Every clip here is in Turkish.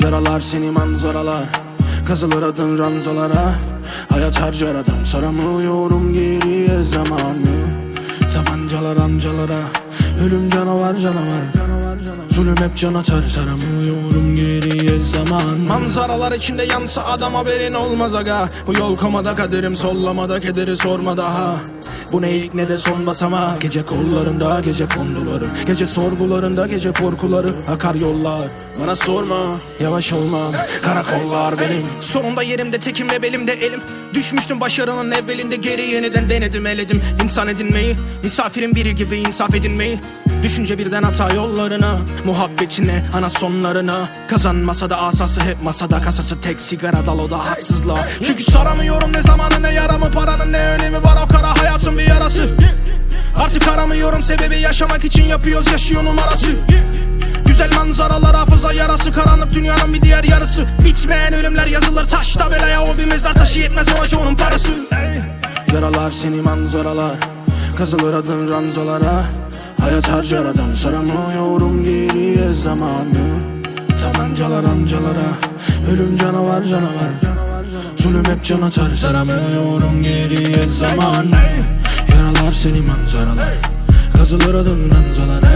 Yaralar seni manzaralar Kazılır adın ranzalara. Hayat harcar adam saramıyorum geriye zamanı. Tabancalar amcalara Ölüm canavar canavar. Zulüm hep can atar saramıyorum geriye zaman. Manzaralar içinde yansa adam haberin olmaz aga. Bu yol komada kaderim sollamada kederi sorma daha bu ne ilk ne de son basama. Gece kollarında gece konduları Gece sorgularında gece korkuları. Akar yollar. Bana sorma Yavaş olmam karakollar benim. Sonunda yerimde tekim ve belimde elim. Düşmüştüm başarının evvelinde. Geri yeniden denedim eledim. İnsan edinmeyi misafirin biri gibi insaf edinmeyi. Düşünce birden hata yollarına Muhabbetine ana sonlarına. Kazanmasa da asası hep masada Kasası. Tek sigara dal o da haksızlığa. Çünkü soramıyorum ne zamanı ne yaramı Paranın ne önemi var. O kara hayatın bir yarası. Artık aramıyorum sebebi yaşamak için yapıyoruz yaşıyor numarası. Güzel manzaralar hafıza yarası Karanlık dünyanın bir diğer yarısı. Bitmeyen ölümler yazılır taş tabelaya O bir mezar taşı yetmez ona çoğunun parası. Yaralar seni manzaralar Kazılır adın ranzalara. Hayat harcar adam Saramıyorum geriye zamanı. Tabancalar amcalara Ölüm canavar canavar Zulüm hep can atar Saramıyorum geriye zamanı Yaralar seni manzaralar Kazılır adın ranzalara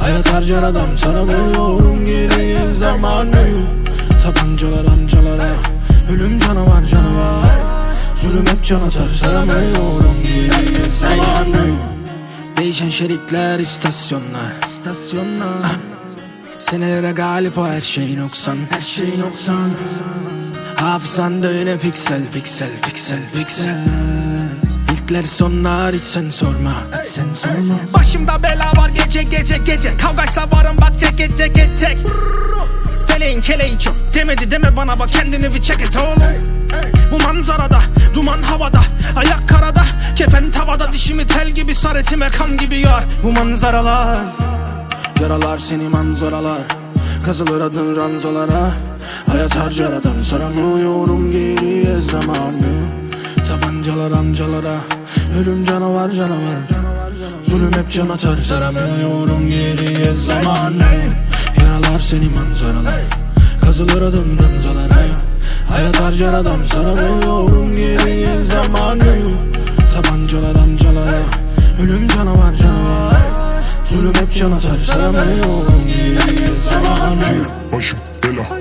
Hayat harcar adam Saramıyorum geriye zamanı Tabancalar amcalara Ölüm canavar canavar. Zulüm hep can atar Saramıyorum geriye zamanı Değişen şeritler istasyonlar. İstasyonlar Senelere galip o her şey noksan. Her şey noksan. Hafızanda yine piksel piksel piksel piksel. İlkler sonlar hiç sen sorma. Hiç sen sorma. Başımda bela var gece gece gece. Kavgaysa varım bak tek tek tek tek Feleğin keleği çok. Demedi deme bana bak kendini bir çek et oğlum. Bu manzarada duman havada Ayak karada. Kefen tavada Dişimi tel gibi sar etime kan gibi yar. Bu manzaralar Yaralar seni manzaralar. Kazılır adın ranzalara. Hayat harcar Saramıyorum geriye zamanı. Tabancalar amcalara Ölüm canavar canavar. Zulüm hep can atar. Saramıyorum geriye zamanı. Yaralar seni manzaralar. Kazılır adım ranzalara. Hayat harcar adam. Saramıyorum geriye zamanı. Tabancalar amcalara Ölüm canavar canavar Can atar Saramıyorum zamanı Başım bela.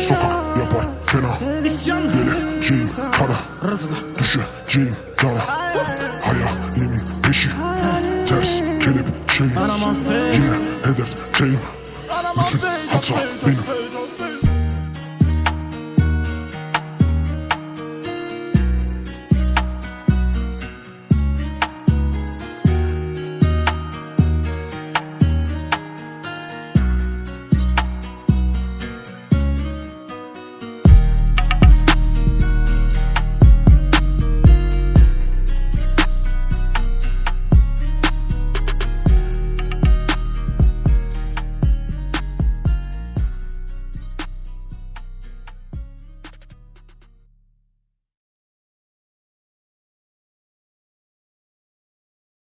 Sokak yapar fena. Geleceğim kara. Düşeceğim dara Hayalimin peşi. Ters kelepçeyim Yine hedef Bütün hata benim